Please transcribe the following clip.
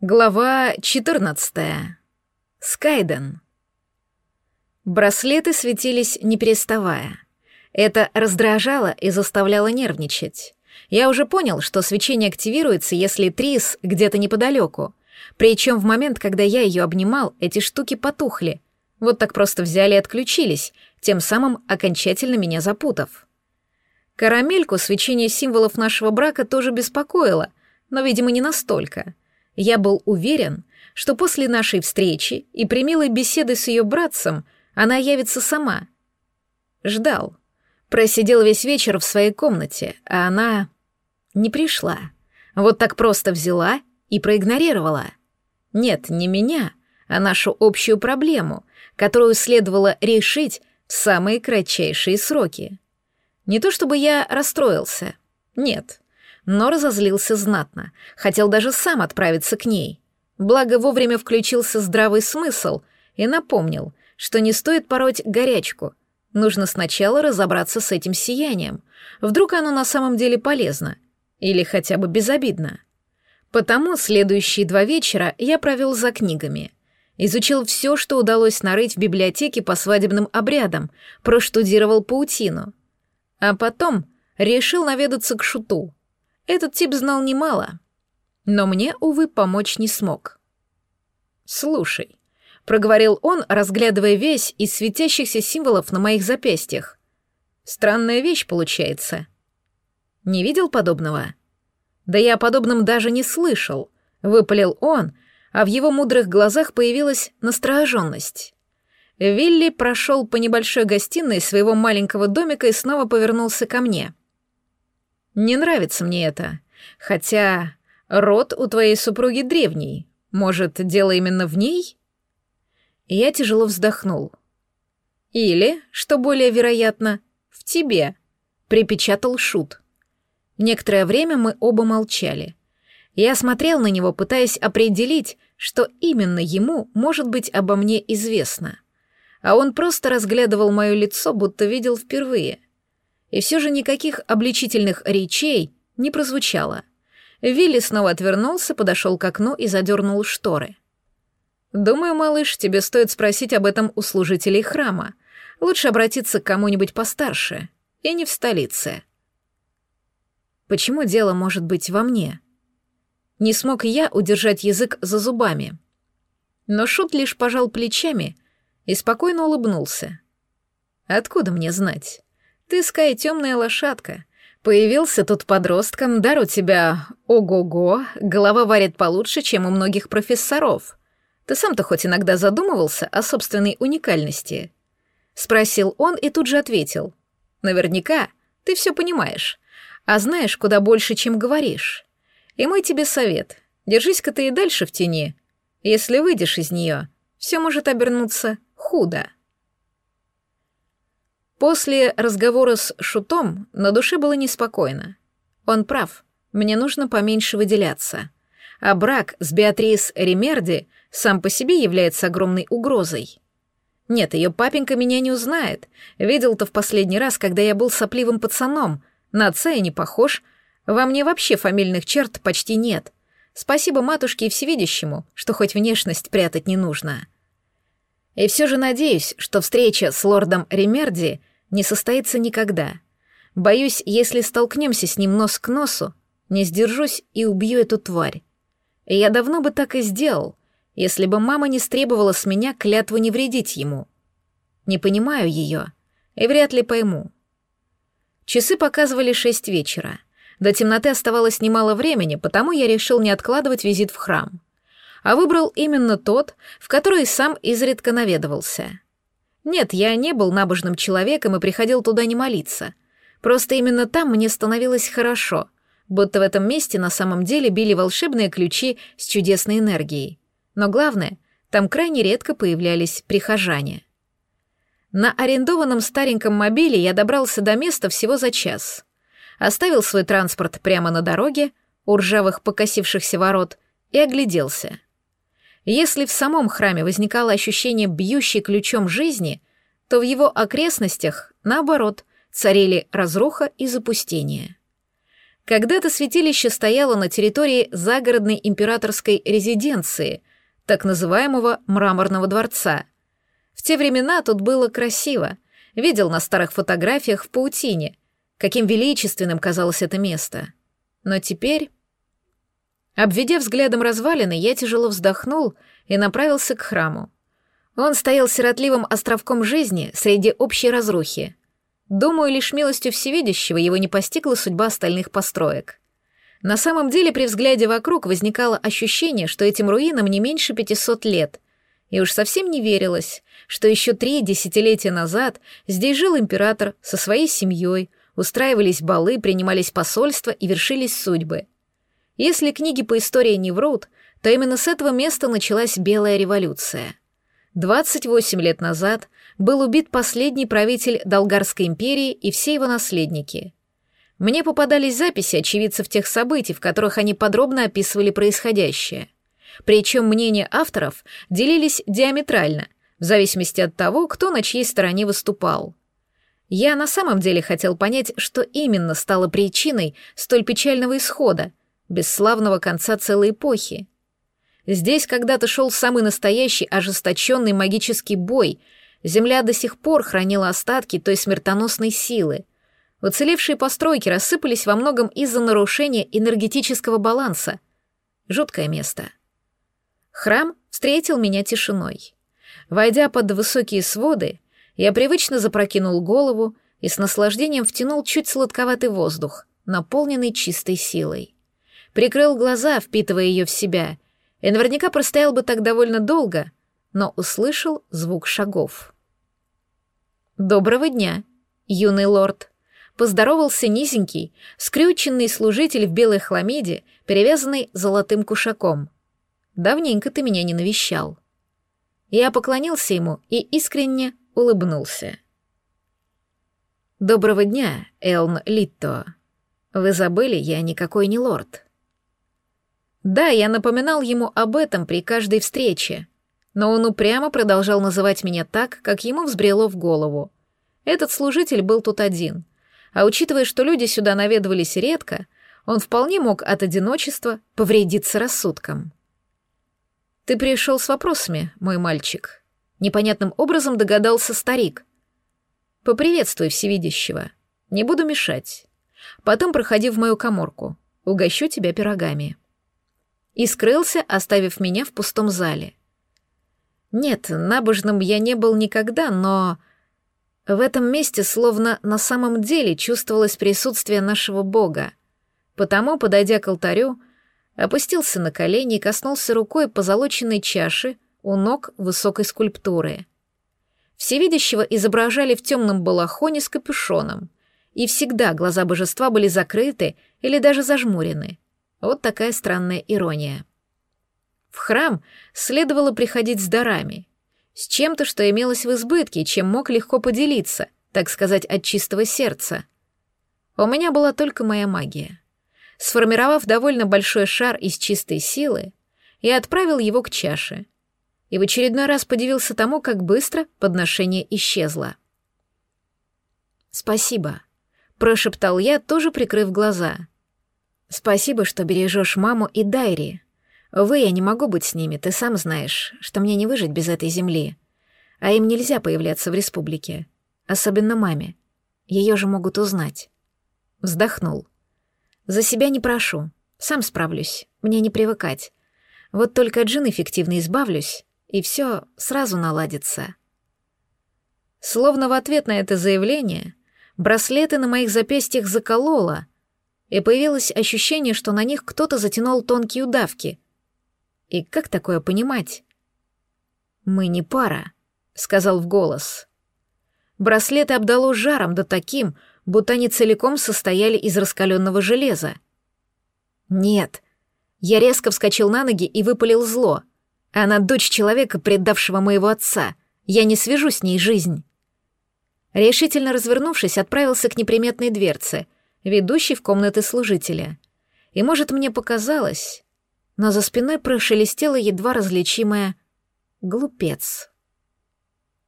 Глава 14. Скайден. Браслеты светились не переставая. Это раздражало и заставляло нервничать. Я уже понял, что свечение активируется, если Трис где-то неподалеку. Причем в момент, когда я ее обнимал, эти штуки потухли. Вот так просто взяли и отключились, тем самым окончательно меня запутав. Карамельку свечение символов нашего брака тоже беспокоило, но, видимо, не настолько — я был уверен, что после нашей встречи и примилой беседы с ее братцем она явится сама. Ждал. Просидел весь вечер в своей комнате, а она не пришла. Вот так просто взяла и проигнорировала. Нет, не меня, а нашу общую проблему, которую следовало решить в самые кратчайшие сроки. Не то чтобы я расстроился. Нет но разозлился знатно, хотел даже сам отправиться к ней. Благо вовремя включился здравый смысл и напомнил, что не стоит пороть горячку. Нужно сначала разобраться с этим сиянием. Вдруг оно на самом деле полезно или хотя бы безобидно. Потому следующие два вечера я провел за книгами. Изучил все, что удалось нарыть в библиотеке по свадебным обрядам, проштудировал паутину. А потом решил наведаться к Шуту — этот тип знал немало, но мне, увы, помочь не смог. «Слушай», — проговорил он, разглядывая весь из светящихся символов на моих запястьях. «Странная вещь получается. Не видел подобного?» «Да я о подобном даже не слышал», — выпалил он, а в его мудрых глазах появилась настороженность. Вилли прошел по небольшой гостиной своего маленького домика и снова повернулся ко мне. Не нравится мне это. Хотя род у твоей супруги древний. Может, дело именно в ней? Я тяжело вздохнул. Или, что более вероятно, в тебе, припечатал шут. Некоторое время мы оба молчали. Я смотрел на него, пытаясь определить, что именно ему может быть обо мне известно. А он просто разглядывал мое лицо, будто видел впервые — и все же никаких обличительных речей не прозвучало. Вилли снова отвернулся, подошел к окну и задернул шторы. «Думаю, малыш, тебе стоит спросить об этом у служителей храма. Лучше обратиться к кому-нибудь постарше, и не в столице». «Почему дело может быть во мне?» Не смог я удержать язык за зубами. Но Шут лишь пожал плечами и спокойно улыбнулся. «Откуда мне знать?» Ты, Скай, темная лошадка. Появился тут подростком, дар у тебя ого-го, голова варит получше, чем у многих профессоров. Ты сам-то хоть иногда задумывался о собственной уникальности?» Спросил он и тут же ответил. «Наверняка ты все понимаешь, а знаешь куда больше, чем говоришь. И мой тебе совет. Держись-ка ты и дальше в тени. Если выйдешь из нее, все может обернуться худо». После разговора с Шутом на душе было неспокойно. Он прав, мне нужно поменьше выделяться. А брак с Беатрис Ремерди сам по себе является огромной угрозой. Нет, ее папенька меня не узнает. Видел-то в последний раз, когда я был сопливым пацаном. На отца я не похож. Во мне вообще фамильных черт почти нет. Спасибо матушке и всевидящему, что хоть внешность прятать не нужно. И все же надеюсь, что встреча с лордом Ремерди не состоится никогда. Боюсь, если столкнемся с ним нос к носу, не сдержусь и убью эту тварь. И я давно бы так и сделал, если бы мама не стребовала с меня клятву не вредить ему. Не понимаю ее и вряд ли пойму. Часы показывали шесть вечера. До темноты оставалось немало времени, потому я решил не откладывать визит в храм. А выбрал именно тот, в который сам изредка наведывался — нет, я не был набожным человеком и приходил туда не молиться. Просто именно там мне становилось хорошо, будто в этом месте на самом деле били волшебные ключи с чудесной энергией. Но главное, там крайне редко появлялись прихожане. На арендованном стареньком мобиле я добрался до места всего за час. Оставил свой транспорт прямо на дороге, у ржавых покосившихся ворот, и огляделся — если в самом храме возникало ощущение бьющей ключом жизни, то в его окрестностях, наоборот, царили разруха и запустение. Когда-то святилище стояло на территории загородной императорской резиденции, так называемого Мраморного дворца. В те времена тут было красиво. Видел на старых фотографиях в паутине, каким величественным казалось это место. Но теперь... Обведя взглядом развалины, я тяжело вздохнул и направился к храму. Он стоял сиротливым островком жизни среди общей разрухи. Думаю, лишь милостью всевидящего его не постигла судьба остальных построек. На самом деле, при взгляде вокруг возникало ощущение, что этим руинам не меньше 500 лет, и уж совсем не верилось, что еще три десятилетия назад здесь жил император со своей семьей, устраивались балы, принимались посольства и вершились судьбы. Если книги по истории не врут, то именно с этого места началась Белая революция. 28 лет назад был убит последний правитель Долгарской империи и все его наследники. Мне попадались записи очевидцев тех событий, в которых они подробно описывали происходящее. Причем мнения авторов делились диаметрально, в зависимости от того, кто на чьей стороне выступал. Я на самом деле хотел понять, что именно стало причиной столь печального исхода, бесславного конца целой эпохи. Здесь когда-то шел самый настоящий ожесточенный магический бой — Земля до сих пор хранила остатки той смертоносной силы. Уцелевшие постройки рассыпались во многом из-за нарушения энергетического баланса. Жуткое место. Храм встретил меня тишиной. Войдя под высокие своды, я привычно запрокинул голову и с наслаждением втянул чуть сладковатый воздух, наполненный чистой силой. Прикрыл глаза, впитывая ее в себя, и наверняка простоял бы так довольно долго — но услышал звук шагов. «Доброго дня, юный лорд!» Поздоровался низенький, скрюченный служитель в белой хламиде, перевязанный золотым кушаком. «Давненько ты меня не навещал». Я поклонился ему и искренне улыбнулся. «Доброго дня, Элн Литто. Вы забыли, я никакой не лорд». Да, я напоминал ему об этом при каждой встрече, но он упрямо продолжал называть меня так, как ему взбрело в голову. Этот служитель был тут один, а учитывая, что люди сюда наведывались редко, он вполне мог от одиночества повредиться рассудком. «Ты пришел с вопросами, мой мальчик», — непонятным образом догадался старик. «Поприветствуй всевидящего. Не буду мешать. Потом проходи в мою коморку. Угощу тебя пирогами». И скрылся, оставив меня в пустом зале. Нет, набожным я не был никогда, но... В этом месте словно на самом деле чувствовалось присутствие нашего Бога. Потому, подойдя к алтарю, опустился на колени и коснулся рукой позолоченной чаши у ног высокой скульптуры. Всевидящего изображали в темном балахоне с капюшоном, и всегда глаза божества были закрыты или даже зажмурены. Вот такая странная ирония. В храм следовало приходить с дарами, с чем-то, что имелось в избытке, чем мог легко поделиться, так сказать, от чистого сердца. У меня была только моя магия. Сформировав довольно большой шар из чистой силы, я отправил его к чаше. И в очередной раз подивился тому, как быстро подношение исчезло. «Спасибо», — прошептал я, тоже прикрыв глаза. «Спасибо, что бережешь маму и Дайри. Увы, я не могу быть с ними, ты сам знаешь, что мне не выжить без этой земли. А им нельзя появляться в республике. Особенно маме. Ее же могут узнать. Вздохнул. За себя не прошу. Сам справлюсь. Мне не привыкать. Вот только от жены фиктивно избавлюсь, и все сразу наладится. Словно в ответ на это заявление браслеты на моих запястьях закололо, и появилось ощущение, что на них кто-то затянул тонкие удавки — и как такое понимать? «Мы не пара», — сказал в голос. Браслеты обдало жаром, да таким, будто они целиком состояли из раскаленного железа. «Нет». Я резко вскочил на ноги и выпалил зло. Она дочь человека, предавшего моего отца. Я не свяжу с ней жизнь. Решительно развернувшись, отправился к неприметной дверце, ведущей в комнаты служителя. И, может, мне показалось, но за спиной прошелестело едва различимое «глупец».